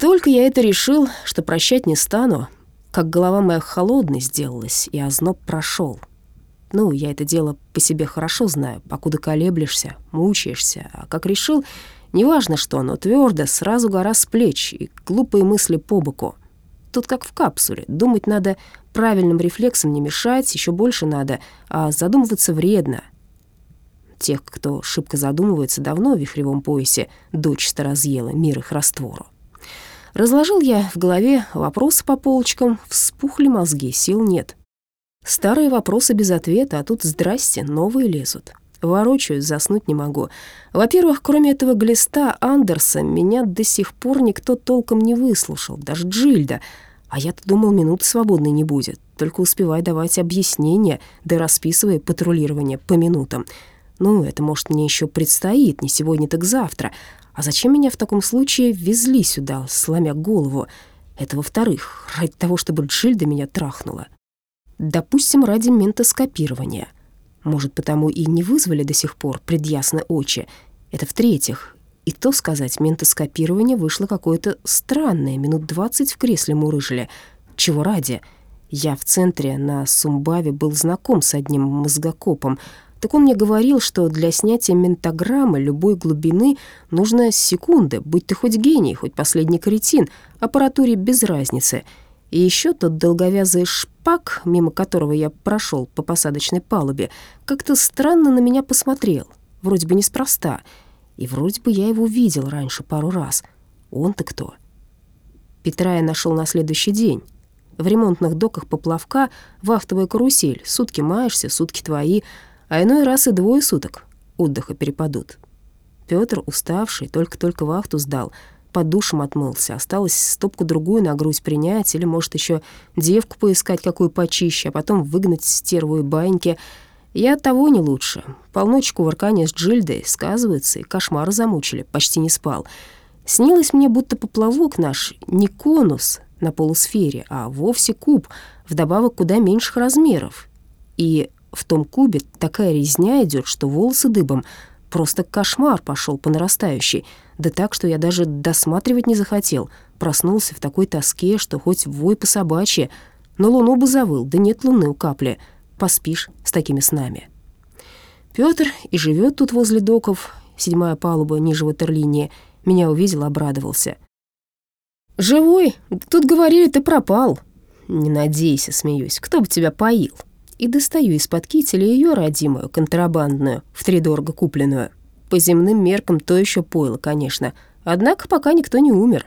Только я это решил, что прощать не стану, как голова моя холодной сделалась, и озноб прошел. Ну, я это дело по себе хорошо знаю, покуда колеблешься, мучаешься, а как решил, неважно что, но твердо, сразу гора с плеч и глупые мысли по боку. Тут как в капсуле, думать надо правильным рефлексом не мешать, еще больше надо, а задумываться вредно. Тех, кто шибко задумывается давно в вихревом поясе, дочисто разъела мир их раствору. Разложил я в голове вопросы по полочкам, вспухли мозги, сил нет. Старые вопросы без ответа, а тут здрасте, новые лезут. Ворочаюсь, заснуть не могу. Во-первых, кроме этого глиста Андерса, меня до сих пор никто толком не выслушал, даже Джильда. А я-то думал, минуты свободной не будет. Только успевай давать объяснения, да расписывай патрулирование по минутам. Ну, это, может, мне еще предстоит, не сегодня, так завтра. А зачем меня в таком случае везли сюда, сломя голову? Это во-вторых, ради того, чтобы Джильда меня трахнула. Допустим, ради ментоскопирования. Может, потому и не вызвали до сих пор предъясно очи. Это в-третьих. И то сказать, ментоскопирование вышло какое-то странное. Минут двадцать в кресле мурыжили. Чего ради? Я в центре на Сумбаве был знаком с одним мозгокопом. Так он мне говорил, что для снятия ментограммы любой глубины нужно секунды, будь ты хоть гений, хоть последний кретин, аппаратуре без разницы — и еще тот долговязый шпак, мимо которого я прошел по посадочной палубе, как-то странно на меня посмотрел, вроде бы неспроста. И вроде бы я его видел раньше пару раз. Он-то кто? Петра я нашел на следующий день. В ремонтных доках поплавка вахтовая карусель. Сутки маешься, сутки твои, а иной раз и двое суток отдыха перепадут. Петр, уставший, только-только вахту сдал — под душем отмылся. Осталось стопку-другую на грудь принять или, может, еще девку поискать какую почище, а потом выгнать стерву и баньки. Я от того не лучше. Полночь кувыркания с Джильдой сказывается, и кошмары замучили, почти не спал. Снилось мне, будто поплавок наш не конус на полусфере, а вовсе куб, вдобавок куда меньших размеров. И в том кубе такая резня идет, что волосы дыбом — Просто кошмар пошел по нарастающей. Да так, что я даже досматривать не захотел. Проснулся в такой тоске, что хоть вой по собачье. На луну бы завыл, да нет луны у капли. Поспишь с такими снами. Пётр и живет тут возле доков, седьмая палуба ниже ватерлинии. Меня увидел, обрадовался. «Живой? Тут говорили, ты пропал». «Не надейся», — смеюсь, — «кто бы тебя поил?» И достаю из-под кителя ее родимую, контрабандную, втридорого купленную. По земным меркам то еще пойло, конечно, однако пока никто не умер.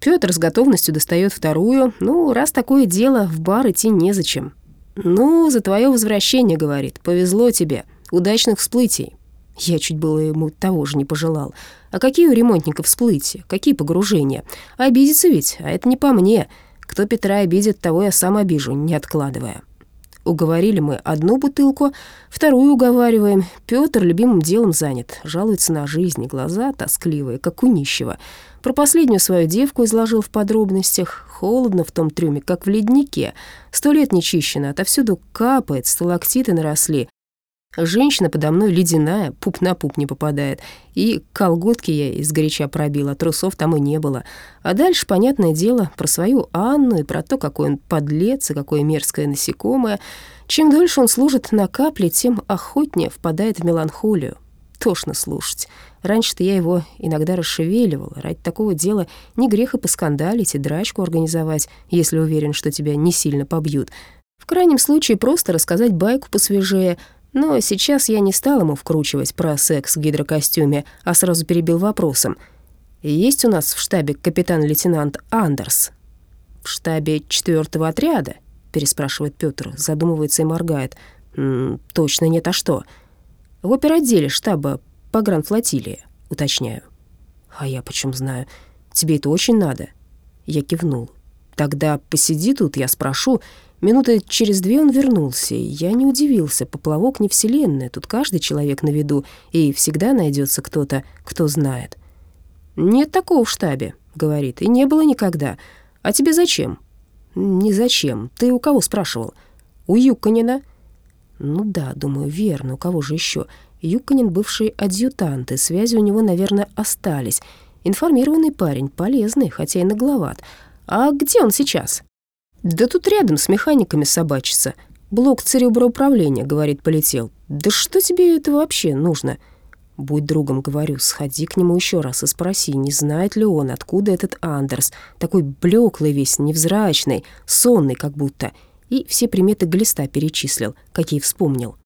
Пётр с готовностью достает вторую, ну, раз такое дело, в бар идти незачем. «Ну, за твое возвращение», — говорит, — «повезло тебе, удачных всплытий». Я чуть было ему того же не пожелал. А какие у ремонтников всплытия, какие погружения? Обидится ведь, а это не по мне. Кто Петра обидит, того я сам обижу, не откладывая. Уговорили мы одну бутылку, вторую уговариваем. Пётр любимым делом занят, жалуется на жизнь, глаза тоскливые, как у нищего. Про последнюю свою девку изложил в подробностях. Холодно в том трюме, как в леднике. Сто лет не чищено, отовсюду капает, сталактиты наросли. Женщина подо мной ледяная, пуп на пуп не попадает. И колготки я из горяча пробила, трусов там и не было. А дальше, понятное дело, про свою Анну и про то, какой он подлец и какое мерзкое насекомое. Чем дольше он служит на капле, тем охотнее впадает в меланхолию. Тошно слушать. Раньше-то я его иногда расшевеливала. Ради такого дела не грех и поскандалить, и драчку организовать, если уверен, что тебя не сильно побьют. В крайнем случае просто рассказать байку посвежее — но сейчас я не стал ему вкручивать про секс в гидрокостюме, а сразу перебил вопросом. «Есть у нас в штабе капитан-лейтенант Андерс?» «В штабе четвертого отряда?» — переспрашивает Пётр, задумывается и моргает. «М -м, «Точно нет, а что?» «В оперотделе штаба погранфлотилии», — уточняю. «А я почем знаю? Тебе это очень надо?» Я кивнул. «Тогда посиди тут, я спрошу, Минуты через две он вернулся, и я не удивился. Поплавок не вселенная, тут каждый человек на виду, и всегда найдется кто-то, кто знает. «Нет такого в штабе», — говорит, — «и не было никогда. А тебе зачем?» «Не зачем. Ты у кого спрашивал?» «У Юконина». «Ну да, думаю, верно. У кого же еще? Юконин бывший адъютант, и связи у него, наверное, остались. Информированный парень, полезный, хотя и нагловат. А где он сейчас? Да тут рядом с механиками собачится. Блок цереброуправления, говорит, полетел. Да что тебе это вообще нужно? Будь другом, говорю, сходи к нему еще раз и спроси, не знает ли он, откуда этот Андерс, такой блеклый весь, невзрачный, сонный как будто, и все приметы глиста перечислил, какие вспомнил.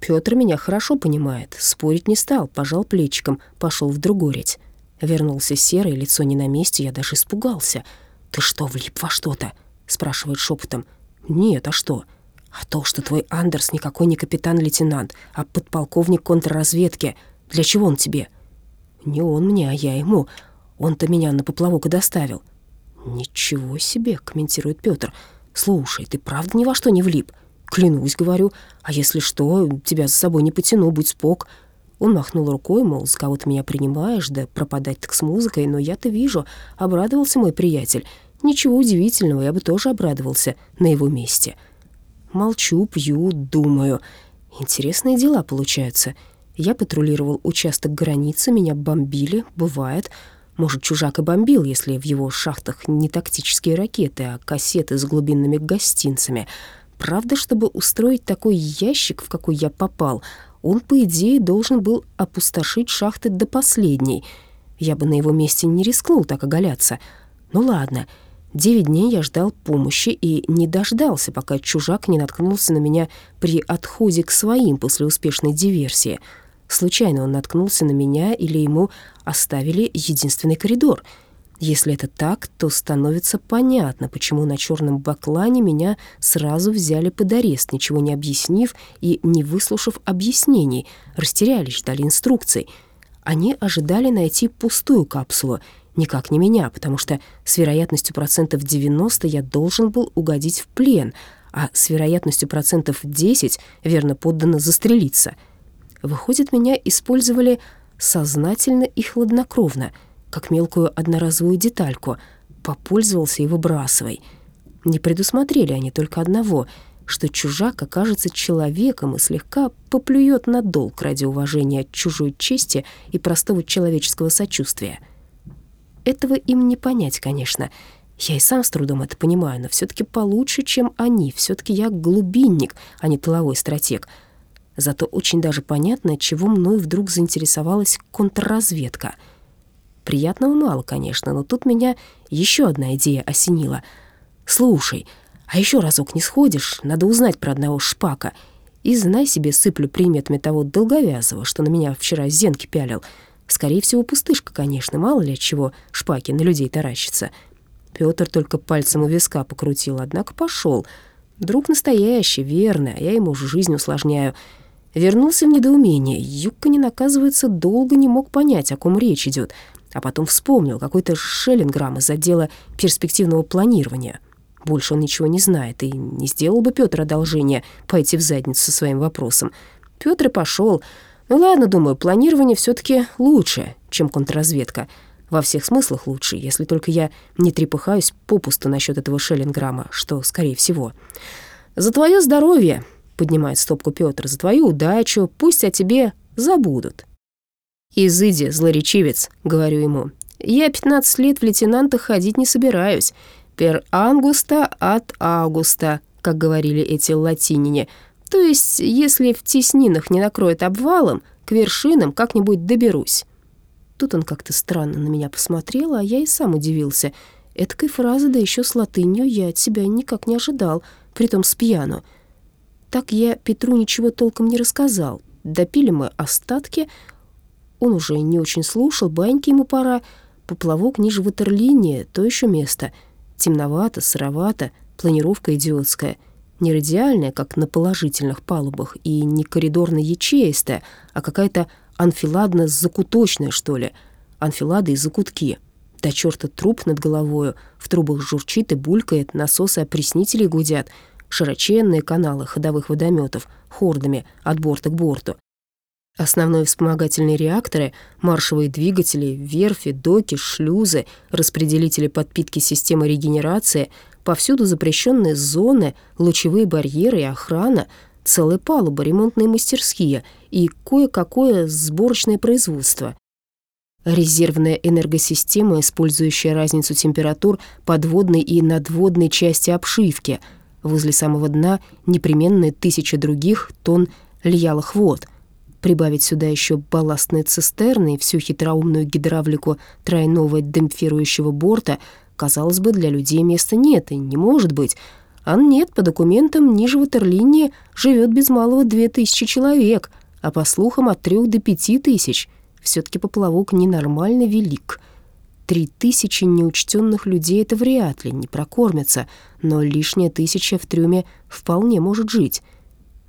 Петр меня хорошо понимает, спорить не стал, пожал плечиком, пошел в другореть. Вернулся серый, лицо не на месте, я даже испугался. «Ты что, влип во что-то?» — спрашивает шепотом. «Нет, а что?» «А то, что твой Андерс никакой не капитан-лейтенант, а подполковник контрразведки. Для чего он тебе?» «Не он мне, а я ему. Он-то меня на поплавок и доставил». «Ничего себе», — комментирует Петр. «Слушай, ты правда ни во что не влип?» «Клянусь, говорю. А если что, тебя за собой не потяну, будь спок». Он махнул рукой, мол, с кого ты меня принимаешь, да пропадать так с музыкой, но я-то вижу, обрадовался мой приятель. Ничего удивительного, я бы тоже обрадовался на его месте. Молчу, пью, думаю. Интересные дела получаются. Я патрулировал участок границы, меня бомбили, бывает. Может, чужак и бомбил, если в его шахтах не тактические ракеты, а кассеты с глубинными гостинцами. Правда, чтобы устроить такой ящик, в какой я попал — он, по идее, должен был опустошить шахты до последней. Я бы на его месте не рискнул так оголяться. Ну ладно, девять дней я ждал помощи и не дождался, пока чужак не наткнулся на меня при отходе к своим после успешной диверсии. Случайно он наткнулся на меня или ему оставили единственный коридор — если это так, то становится понятно, почему на черном баклане меня сразу взяли под арест, ничего не объяснив и не выслушав объяснений, растерялись, ждали инструкций. Они ожидали найти пустую капсулу, никак не меня, потому что с вероятностью процентов 90 я должен был угодить в плен, а с вероятностью процентов 10 верно подданно застрелиться. Выходит, меня использовали сознательно и хладнокровно — как мелкую одноразовую детальку. Попользовался и выбрасывай. Не предусмотрели они только одного, что чужак окажется человеком и слегка поплюет на долг ради уважения чужой чести и простого человеческого сочувствия. Этого им не понять, конечно. Я и сам с трудом это понимаю, но все таки получше, чем они. все таки я глубинник, а не тыловой стратег. Зато очень даже понятно, чего мной вдруг заинтересовалась контрразведка — Приятного мало, конечно, но тут меня еще одна идея осенила. «Слушай, а еще разок не сходишь? Надо узнать про одного шпака. И знай себе, сыплю приметами того долговязого, что на меня вчера зенки пялил. Скорее всего, пустышка, конечно, мало ли от чего шпаки на людей таращатся». Пётр только пальцем у виска покрутил, однако пошел. Друг настоящий, верный, а я ему жизнь усложняю. Вернулся в недоумение. Юбка, не оказывается, долго не мог понять, о ком речь идет а потом вспомнил какой-то шеллинграмм из отдела перспективного планирования. Больше он ничего не знает, и не сделал бы Пётр одолжение пойти в задницу со своим вопросом. Пётр и пошёл. Ну ладно, думаю, планирование все таки лучше, чем контрразведка. Во всех смыслах лучше, если только я не трепыхаюсь попусту насчет этого шеллинграмма, что, скорее всего. «За твое здоровье!» — поднимает стопку Пётр. «За твою удачу! Пусть о тебе забудут!» «Изыди, злоречивец», — говорю ему. «Я 15 лет в лейтенанта ходить не собираюсь. Пер ангуста от августа», как говорили эти латинине. То есть, если в теснинах не накроет обвалом, к вершинам как-нибудь доберусь. Тут он как-то странно на меня посмотрел, а я и сам удивился. Эдакой фразы, да еще с латынью, я от себя никак не ожидал, притом с пьяну. Так я Петру ничего толком не рассказал. Допили мы остатки, он уже не очень слушал, баньки ему пора. Поплавок ниже ватерлинии — то еще место. Темновато, сыровато, планировка идиотская. Не радиальная, как на положительных палубах, и не коридорно-ячеистая, а какая-то анфиладно-закуточная, что ли. Анфилады и закутки. До черта труп над головою, в трубах журчит и булькает, насосы опреснителей гудят, широченные каналы ходовых водометов хордами от борта к борту. Основные вспомогательные реакторы, маршевые двигатели, верфи, доки, шлюзы, распределители подпитки системы регенерации, повсюду запрещенные зоны, лучевые барьеры и охрана, целая палуба, ремонтные мастерские и кое-какое сборочное производство. Резервная энергосистема, использующая разницу температур подводной и надводной части обшивки. Возле самого дна непременные тысячи других тонн льялых вод. Прибавить сюда еще балластные цистерны и всю хитроумную гидравлику тройного демпфирующего борта, казалось бы, для людей места нет и не может быть. А нет, по документам ниже ватерлинии живет без малого две тысячи человек, а по слухам от трех до пяти тысяч. Все-таки поплавок ненормально велик. Три тысячи неучтенных людей — это вряд ли, не прокормятся, но лишняя тысяча в трюме вполне может жить.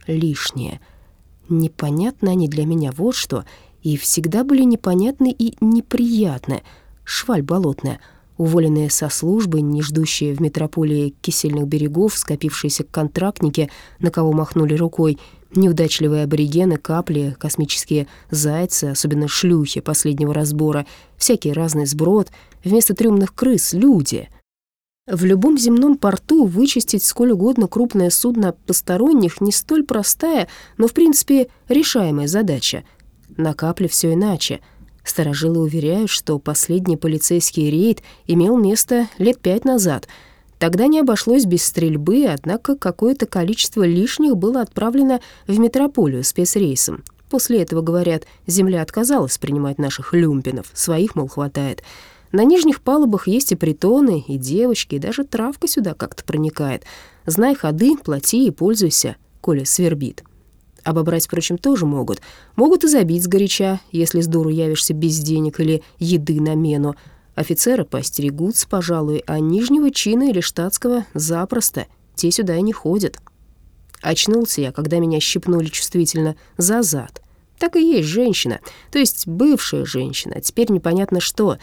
Лишнее. Непонятно они для меня вот что, и всегда были непонятны и неприятны. Шваль болотная — уволенные со службы, не ждущие в метрополии кисельных берегов, скопившиеся контрактники, на кого махнули рукой, неудачливые аборигены, капли, космические зайцы, особенно шлюхи последнего разбора, всякий разный сброд, вместо трюмных крыс — люди. В любом земном порту вычистить сколь угодно крупное судно посторонних не столь простая, но, в принципе, решаемая задача. На капле все иначе — Старожилы уверяют, что последний полицейский рейд имел место лет пять назад. Тогда не обошлось без стрельбы, однако какое-то количество лишних было отправлено в метрополию спецрейсом. После этого, говорят, земля отказалась принимать наших люмпинов, своих, мол, хватает. На нижних палубах есть и притоны, и девочки, и даже травка сюда как-то проникает. Знай ходы, плати и пользуйся, коли свербит. Обобрать, впрочем, тоже могут. Могут и забить сгоряча, если с дуру явишься без денег или еды на мену. Офицеры постерегутся, пожалуй, а нижнего чина или штатского запросто. Те сюда и не ходят. Очнулся я, когда меня щипнули чувствительно за зад. Так и есть женщина, то есть бывшая женщина, теперь непонятно что.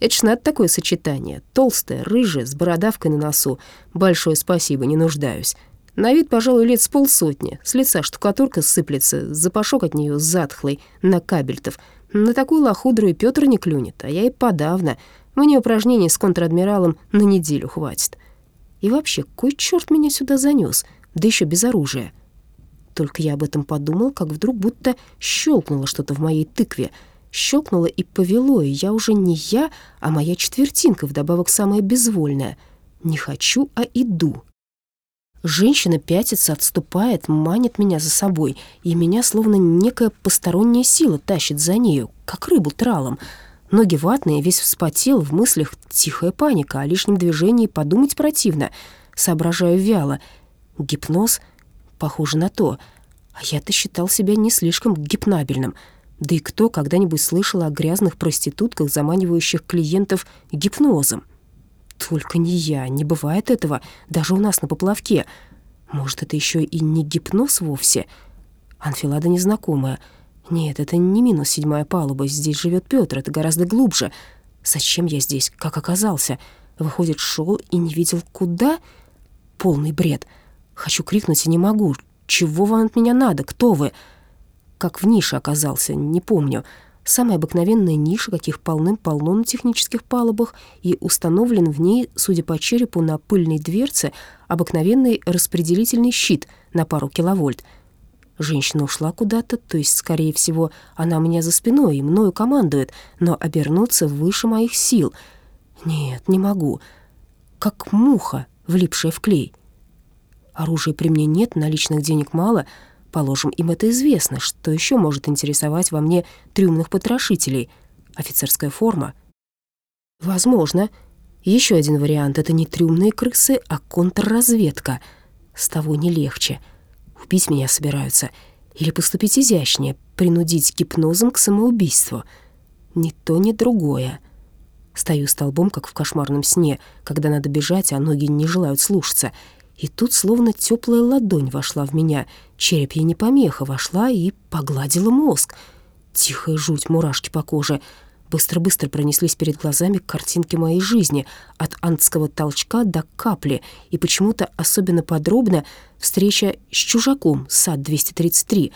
Это ж надо такое сочетание. Толстая, рыжая, с бородавкой на носу. Большое спасибо, не нуждаюсь. На вид, пожалуй, лет с полсотни. С лица штукатурка сыплется, запашок от нее затхлый, на кабельтов. На такую лохудру и Пётр не клюнет, а я и подавно. Мне упражнений с контр-адмиралом на неделю хватит. И вообще, кой черт меня сюда занес, да еще без оружия. Только я об этом подумал, как вдруг будто щелкнуло что-то в моей тыкве. Щелкнуло и повело, и я уже не я, а моя четвертинка, вдобавок самая безвольная. Не хочу, а иду. Женщина пятится, отступает, манит меня за собой, и меня словно некая посторонняя сила тащит за нею, как рыбу тралом. Ноги ватные, весь вспотел, в мыслях тихая паника, о лишнем движении подумать противно. Соображаю вяло. Гипноз? Похоже на то. А я-то считал себя не слишком гипнабельным. Да и кто когда-нибудь слышал о грязных проститутках, заманивающих клиентов гипнозом? Только не я, не бывает этого, даже у нас на поплавке. Может, это еще и не гипноз вовсе? Анфилада незнакомая. Нет, это не минус седьмая палуба, здесь живет Петр, это гораздо глубже. Зачем я здесь, как оказался? Выходит, шел и не видел куда? Полный бред. Хочу крикнуть и не могу. Чего вам от меня надо? Кто вы? Как в нише оказался, не помню. Самая обыкновенная ниша, каких полным-полно на технических палубах, и установлен в ней, судя по черепу на пыльной дверце, обыкновенный распределительный щит на пару киловольт. Женщина ушла куда-то, то есть, скорее всего, она у меня за спиной и мною командует, но обернуться выше моих сил. Нет, не могу. Как муха, влипшая в клей. Оружия при мне нет, наличных денег мало — Положим, им это известно. Что еще может интересовать во мне трюмных потрошителей? Офицерская форма? Возможно. Еще один вариант — это не трюмные крысы, а контрразведка. С того не легче. Убить меня собираются. Или поступить изящнее, принудить гипнозом к самоубийству. Ни то, ни другое. Стою столбом, как в кошмарном сне, когда надо бежать, а ноги не желают слушаться — и тут словно теплая ладонь вошла в меня. Череп ей не помеха, вошла и погладила мозг. Тихая жуть, мурашки по коже. Быстро-быстро пронеслись перед глазами картинки моей жизни, от антского толчка до капли, и почему-то особенно подробно встреча с чужаком, сад 233.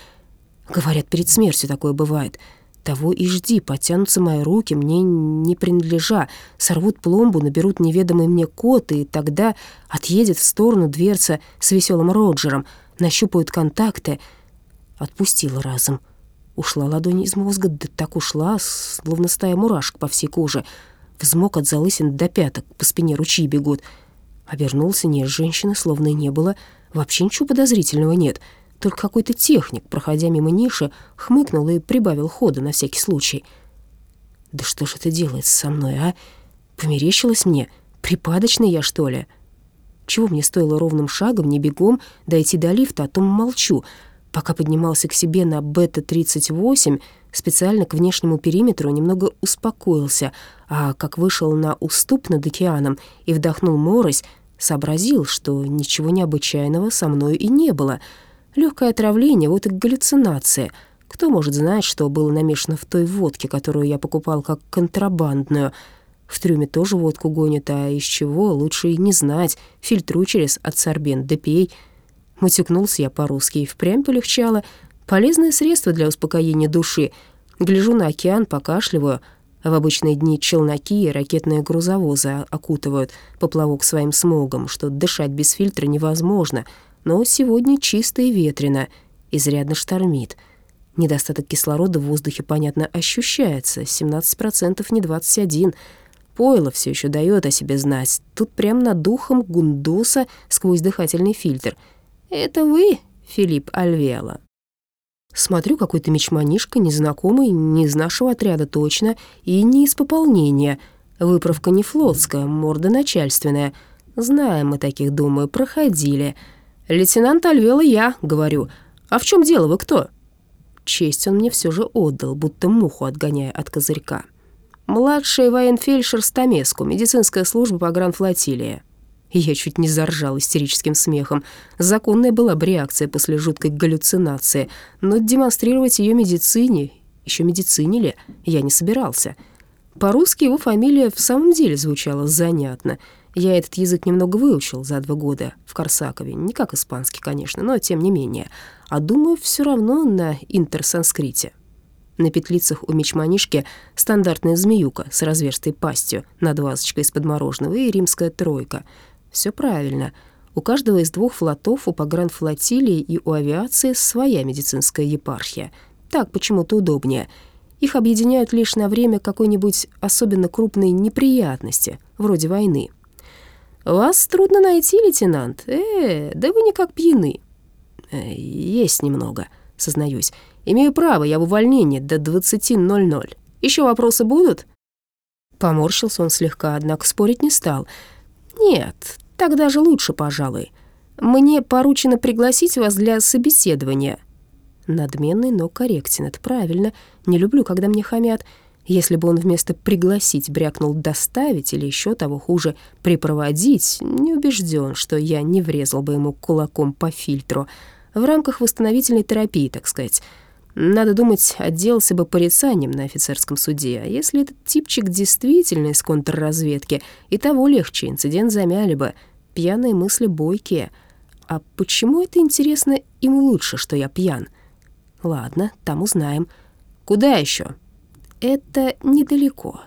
Говорят, перед смертью такое бывает — того и жди, потянутся мои руки, мне не принадлежа, сорвут пломбу, наберут неведомый мне код, и тогда отъедет в сторону дверца с веселым Роджером, нащупают контакты. Отпустила разом. Ушла ладонь из мозга, да так ушла, словно стая мурашек по всей коже. Взмок от залысин до пяток, по спине ручьи бегут. Обернулся, нет женщины, словно и не было. Вообще ничего подозрительного нет. Только какой-то техник, проходя мимо ниши, хмыкнул и прибавил хода на всякий случай. «Да что же это делает со мной, а? Померещилось мне? Припадочный я, что ли?» Чего мне стоило ровным шагом, не бегом, дойти до лифта, о том молчу. Пока поднимался к себе на бета-38, специально к внешнему периметру немного успокоился, а как вышел на уступ над океаном и вдохнул морось, сообразил, что ничего необычайного со мной и не было. Легкое отравление, вот и галлюцинация. Кто может знать, что было намешано в той водке, которую я покупал как контрабандную — в трюме тоже водку гонят, а из чего, лучше и не знать. Фильтруй через адсорбент, да пей. Матюкнулся я по-русски и впрямь полегчало. Полезное средство для успокоения души. Гляжу на океан, покашливаю. В обычные дни челноки и ракетные грузовозы окутывают поплавок своим смогом, что дышать без фильтра невозможно. Но сегодня чисто и ветрено, изрядно штормит. Недостаток кислорода в воздухе, понятно, ощущается. 17% не 21%. Пойло все еще дает о себе знать. Тут прям над духом гундоса сквозь дыхательный фильтр. «Это вы, Филипп Альвела?» Смотрю, какой-то мечманишка, незнакомый, не из нашего отряда точно, и не из пополнения. Выправка не флотская, морда начальственная. Знаем мы таких, думаю, проходили. «Лейтенант Альвела я», — говорю. «А в чем дело, вы кто?» Честь он мне все же отдал, будто муху отгоняя от козырька. Младший военфельдшер Стамеску, медицинская служба по гранфлотилии. Я чуть не заржал истерическим смехом. Законная была бы реакция после жуткой галлюцинации, но демонстрировать ее медицине, еще медицине ли, я не собирался. По-русски его фамилия в самом деле звучала занятно. Я этот язык немного выучил за два года в Корсакове, не как испанский, конечно, но тем не менее. А думаю, все равно на интерсанскрите. На петлицах у мечманишки стандартная змеюка с разверстой пастью над вазочкой из-под мороженого и римская тройка. Все правильно. У каждого из двух флотов, у погранфлотилии и у авиации своя медицинская епархия. Так почему-то удобнее. Их объединяют лишь на время какой-нибудь особенно крупной неприятности, вроде войны. «Вас трудно найти, лейтенант. Э, да вы никак пьяны». Э, «Есть немного», — сознаюсь. Имею право, я в увольнении до 20.00. Еще вопросы будут?» Поморщился он слегка, однако спорить не стал. «Нет, так даже лучше, пожалуй. Мне поручено пригласить вас для собеседования». Надменный, но корректен, это правильно. Не люблю, когда мне хамят. Если бы он вместо «пригласить» брякнул «доставить» или еще того хуже «припроводить», не убежден, что я не врезал бы ему кулаком по фильтру. В рамках восстановительной терапии, так сказать. Надо думать, отделался бы порицанием на офицерском суде. А если этот типчик действительно из контрразведки, и того легче, инцидент замяли бы. Пьяные мысли бойкие. А почему это, интересно, им лучше, что я пьян? Ладно, там узнаем. Куда еще? Это недалеко.